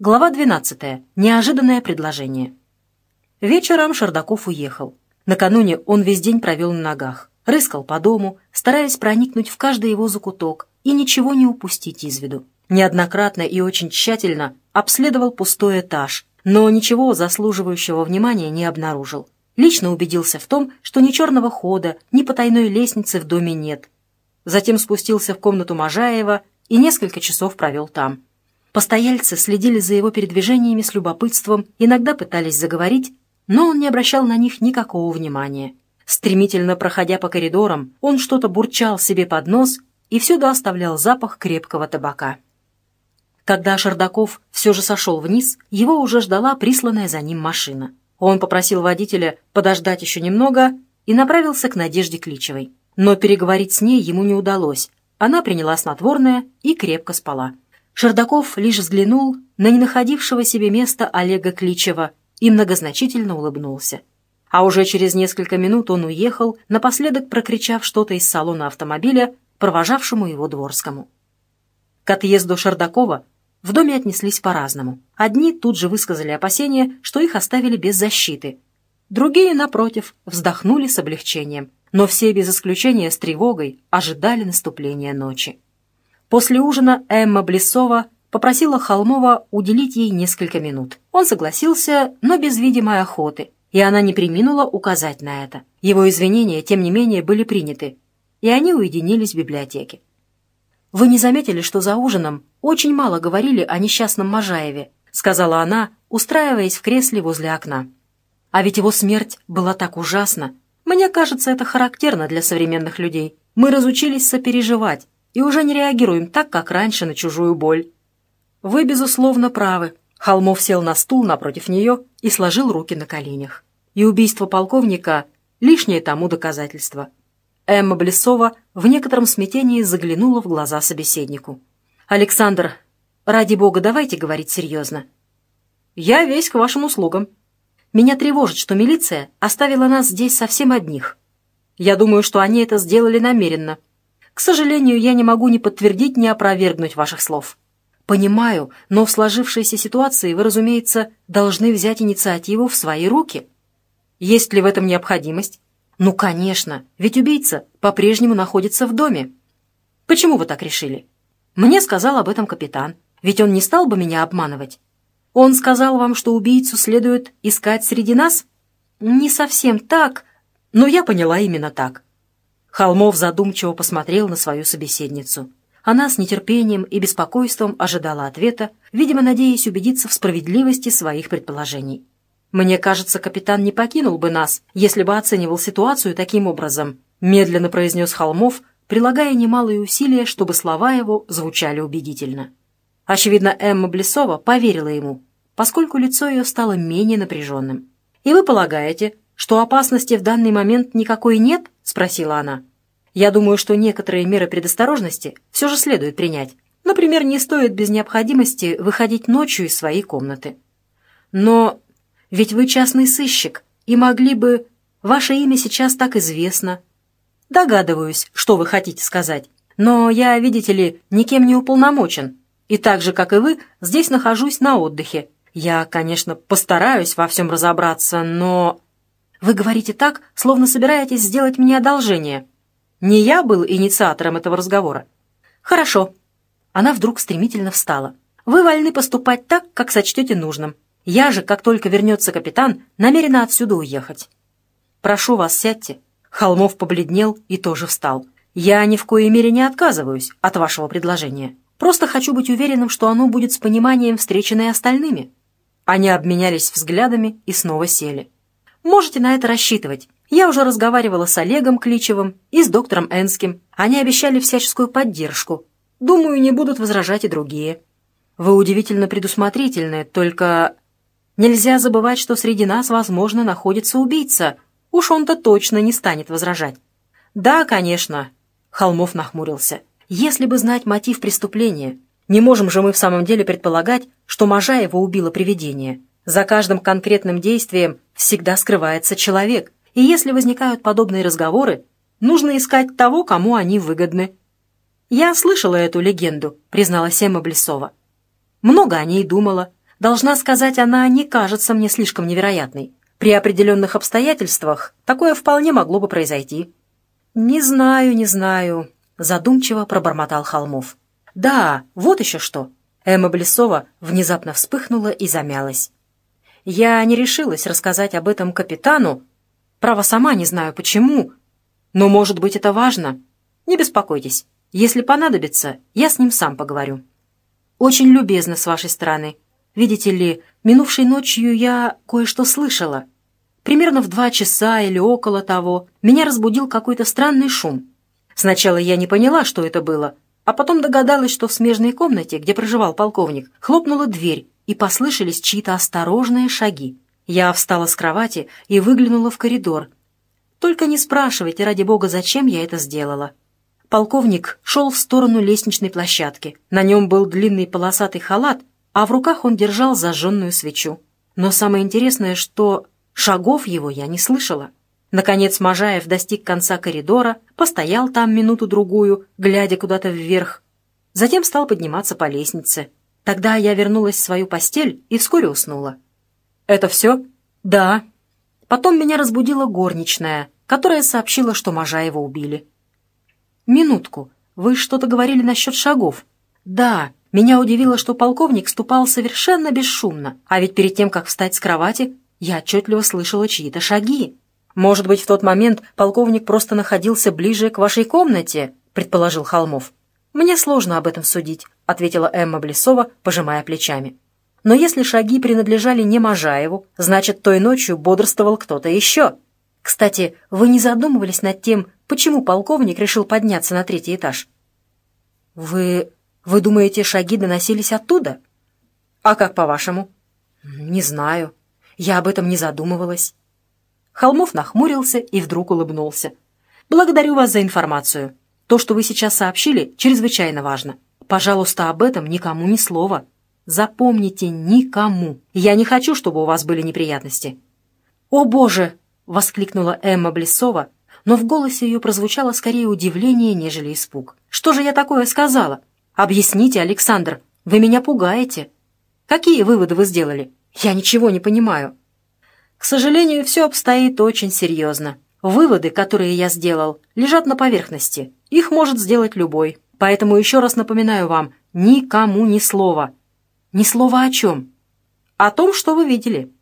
Глава 12. Неожиданное предложение. Вечером Шардаков уехал. Накануне он весь день провел на ногах, рыскал по дому, стараясь проникнуть в каждый его закуток и ничего не упустить из виду. Неоднократно и очень тщательно обследовал пустой этаж, но ничего заслуживающего внимания не обнаружил. Лично убедился в том, что ни черного хода, ни потайной лестницы в доме нет. Затем спустился в комнату Можаева и несколько часов провел там. Постояльцы следили за его передвижениями с любопытством, иногда пытались заговорить, но он не обращал на них никакого внимания. Стремительно проходя по коридорам, он что-то бурчал себе под нос и всюду оставлял запах крепкого табака. Когда Шардаков все же сошел вниз, его уже ждала присланная за ним машина. Он попросил водителя подождать еще немного и направился к Надежде Кличевой. Но переговорить с ней ему не удалось. Она приняла снотворное и крепко спала. Шардаков лишь взглянул на не находившего себе места Олега Кличева и многозначительно улыбнулся. А уже через несколько минут он уехал, напоследок прокричав что-то из салона автомобиля, провожавшему его Дворскому. К отъезду Шардакова в доме отнеслись по-разному. Одни тут же высказали опасения, что их оставили без защиты. Другие, напротив, вздохнули с облегчением. Но все без исключения с тревогой ожидали наступления ночи. После ужина Эмма Блесова попросила Холмова уделить ей несколько минут. Он согласился, но без видимой охоты, и она не приминула указать на это. Его извинения, тем не менее, были приняты, и они уединились в библиотеке. «Вы не заметили, что за ужином очень мало говорили о несчастном Можаеве?» — сказала она, устраиваясь в кресле возле окна. «А ведь его смерть была так ужасна. Мне кажется, это характерно для современных людей. Мы разучились сопереживать, и уже не реагируем так, как раньше на чужую боль. Вы, безусловно, правы. Холмов сел на стул напротив нее и сложил руки на коленях. И убийство полковника — лишнее тому доказательство. Эмма Блесова в некотором смятении заглянула в глаза собеседнику. «Александр, ради бога, давайте говорить серьезно. Я весь к вашим услугам. Меня тревожит, что милиция оставила нас здесь совсем одних. Я думаю, что они это сделали намеренно. К сожалению, я не могу ни подтвердить, ни опровергнуть ваших слов. Понимаю, но в сложившейся ситуации вы, разумеется, должны взять инициативу в свои руки. Есть ли в этом необходимость? Ну, конечно, ведь убийца по-прежнему находится в доме. Почему вы так решили? Мне сказал об этом капитан, ведь он не стал бы меня обманывать. Он сказал вам, что убийцу следует искать среди нас? Не совсем так, но я поняла именно так. Холмов задумчиво посмотрел на свою собеседницу. Она с нетерпением и беспокойством ожидала ответа, видимо, надеясь убедиться в справедливости своих предположений. «Мне кажется, капитан не покинул бы нас, если бы оценивал ситуацию таким образом», медленно произнес Холмов, прилагая немалые усилия, чтобы слова его звучали убедительно. Очевидно, Эмма Блесова поверила ему, поскольку лицо ее стало менее напряженным. «И вы полагаете, что опасности в данный момент никакой нет?» — спросила она. «Я думаю, что некоторые меры предосторожности все же следует принять. Например, не стоит без необходимости выходить ночью из своей комнаты. Но ведь вы частный сыщик, и могли бы... Ваше имя сейчас так известно. Догадываюсь, что вы хотите сказать. Но я, видите ли, никем не уполномочен. И так же, как и вы, здесь нахожусь на отдыхе. Я, конечно, постараюсь во всем разобраться, но... Вы говорите так, словно собираетесь сделать мне одолжение. Не я был инициатором этого разговора. Хорошо. Она вдруг стремительно встала. Вы вольны поступать так, как сочтете нужным. Я же, как только вернется капитан, намерена отсюда уехать. Прошу вас, сядьте. Холмов побледнел и тоже встал. Я ни в коей мере не отказываюсь от вашего предложения. Просто хочу быть уверенным, что оно будет с пониманием встречено и остальными. Они обменялись взглядами и снова сели. Можете на это рассчитывать. Я уже разговаривала с Олегом Кличевым и с доктором Энским. Они обещали всяческую поддержку. Думаю, не будут возражать и другие. Вы удивительно предусмотрительны, только... Нельзя забывать, что среди нас, возможно, находится убийца. Уж он-то точно не станет возражать. Да, конечно. Холмов нахмурился. Если бы знать мотив преступления, не можем же мы в самом деле предполагать, что Можаева убило привидение. За каждым конкретным действием всегда скрывается человек, и если возникают подобные разговоры, нужно искать того, кому они выгодны. «Я слышала эту легенду», — признала Сема Блесова. «Много о ней думала. Должна сказать, она не кажется мне слишком невероятной. При определенных обстоятельствах такое вполне могло бы произойти». «Не знаю, не знаю», — задумчиво пробормотал Холмов. «Да, вот еще что». Эмма Блесова внезапно вспыхнула и замялась. «Я не решилась рассказать об этом капитану. Право, сама не знаю, почему. Но, может быть, это важно. Не беспокойтесь. Если понадобится, я с ним сам поговорю». «Очень любезно с вашей стороны. Видите ли, минувшей ночью я кое-что слышала. Примерно в два часа или около того меня разбудил какой-то странный шум. Сначала я не поняла, что это было, а потом догадалась, что в смежной комнате, где проживал полковник, хлопнула дверь, и послышались чьи-то осторожные шаги. Я встала с кровати и выглянула в коридор. Только не спрашивайте, ради бога, зачем я это сделала. Полковник шел в сторону лестничной площадки. На нем был длинный полосатый халат, а в руках он держал зажженную свечу. Но самое интересное, что шагов его я не слышала. Наконец Можаев достиг конца коридора, постоял там минуту-другую, глядя куда-то вверх. Затем стал подниматься по лестнице. Тогда я вернулась в свою постель и вскоре уснула. «Это все?» «Да». Потом меня разбудила горничная, которая сообщила, что Можаева убили. «Минутку. Вы что-то говорили насчет шагов?» «Да. Меня удивило, что полковник ступал совершенно бесшумно, а ведь перед тем, как встать с кровати, я отчетливо слышала чьи-то шаги. «Может быть, в тот момент полковник просто находился ближе к вашей комнате?» — предположил Холмов. «Мне сложно об этом судить», — ответила Эмма Блесова, пожимая плечами. «Но если шаги принадлежали не Можаеву, значит, той ночью бодрствовал кто-то еще. Кстати, вы не задумывались над тем, почему полковник решил подняться на третий этаж?» «Вы... вы думаете, шаги доносились оттуда?» «А как по-вашему?» «Не знаю. Я об этом не задумывалась». Холмов нахмурился и вдруг улыбнулся. «Благодарю вас за информацию. То, что вы сейчас сообщили, чрезвычайно важно. Пожалуйста, об этом никому ни слова. Запомните, никому. Я не хочу, чтобы у вас были неприятности». «О, Боже!» — воскликнула Эмма Блесова, но в голосе ее прозвучало скорее удивление, нежели испуг. «Что же я такое сказала? Объясните, Александр, вы меня пугаете. Какие выводы вы сделали? Я ничего не понимаю». К сожалению, все обстоит очень серьезно. Выводы, которые я сделал, лежат на поверхности. Их может сделать любой. Поэтому еще раз напоминаю вам, никому ни слова. Ни слова о чем? О том, что вы видели.